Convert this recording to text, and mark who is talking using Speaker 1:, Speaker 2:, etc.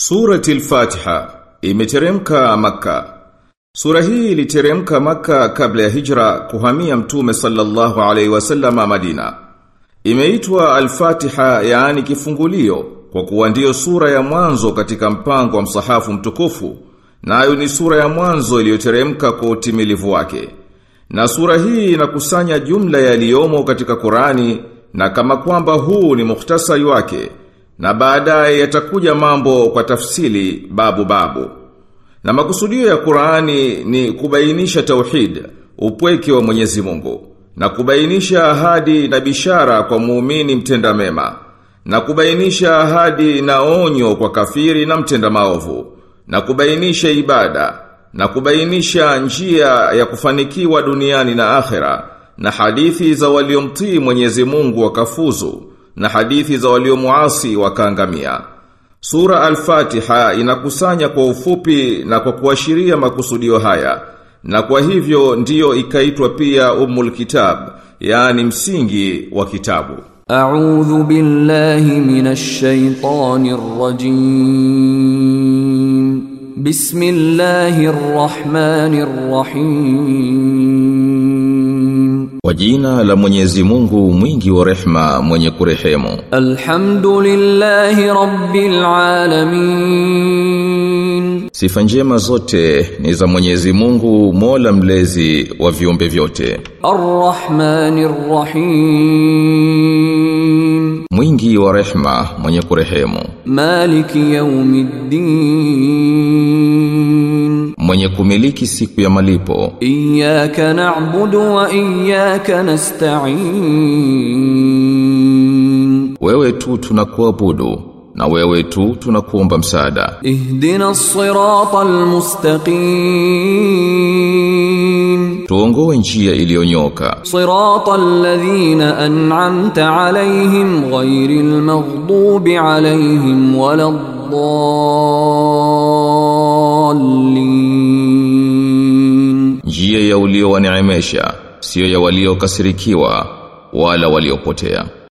Speaker 1: Surati al-Fatiha imeteremka maka. Sura hii iliteremka maka kabla ya hijra kuhamia Mtume sallallahu alaihi wasallama Madina. Imeitwa al-Fatiha yaani kifungulio kwa kuwa ndiyo sura ya mwanzo katika mpango wa msahafu mtukufu nayo ni sura ya mwanzo iliyoteremka kwa utimilivu wake. Na sura hii inakusanya jumla yaliyomo katika Qurani na kama kwamba huu ni muhtasari wake na baadaye yatakuja mambo kwa tafsili babu babu. Na makusudio ya Qur'ani ni kubainisha tauhid, upweke wa Mwenyezi Mungu, na kubainisha ahadi na bishara kwa muumini mtenda mema, na kubainisha ahadi na onyo kwa kafiri na mtenda maovu, na kubainisha ibada, na kubainisha njia ya kufanikiwa duniani na akhera, na hadithi za waliomtii Mwenyezi Mungu wakafuzu na hadithi za waliomuasi wakaangamia. Sura Al-Fatiha inakusanya kwa ufupi na kwa kuashiria makusudio haya. Na kwa hivyo ndiyo ikaitwa pia Ummul Kitab, yani msingi wa kitabu.
Speaker 2: A'udhu billahi minash shaitanir rajim. Bismillahir rahmanir rahim.
Speaker 1: Kwa jina la Mwenyezi Mungu mwingi wa rehma mwenye kurehemu.
Speaker 2: Alhamdulillahi rabbil alamin.
Speaker 1: Sifa njema zote ni za Mwenyezi Mungu Mola mlezi wa viumbe vyote.
Speaker 2: Arrahmanir rahim.
Speaker 1: Mwingi wa rehma mwenye kurehemu.
Speaker 2: Maliki yawmiddin.
Speaker 1: Mwenye kumiliki siku ya malipo.
Speaker 2: Iyyaka na'budu wa iyyaka nasta'in.
Speaker 1: Wewe tu tunakuabudu na wewe tu tunakuomba msaada.
Speaker 2: Ihdina as-siratal mustaqim.
Speaker 1: Tuongoe njia iliyonyoka.
Speaker 2: Siratal ladhina an'amta alayhim ghayril maghdubi alayhim waladdallin.
Speaker 1: Ya uliowaneemesha, sio ya waliokasirikiwa wala waliopotea.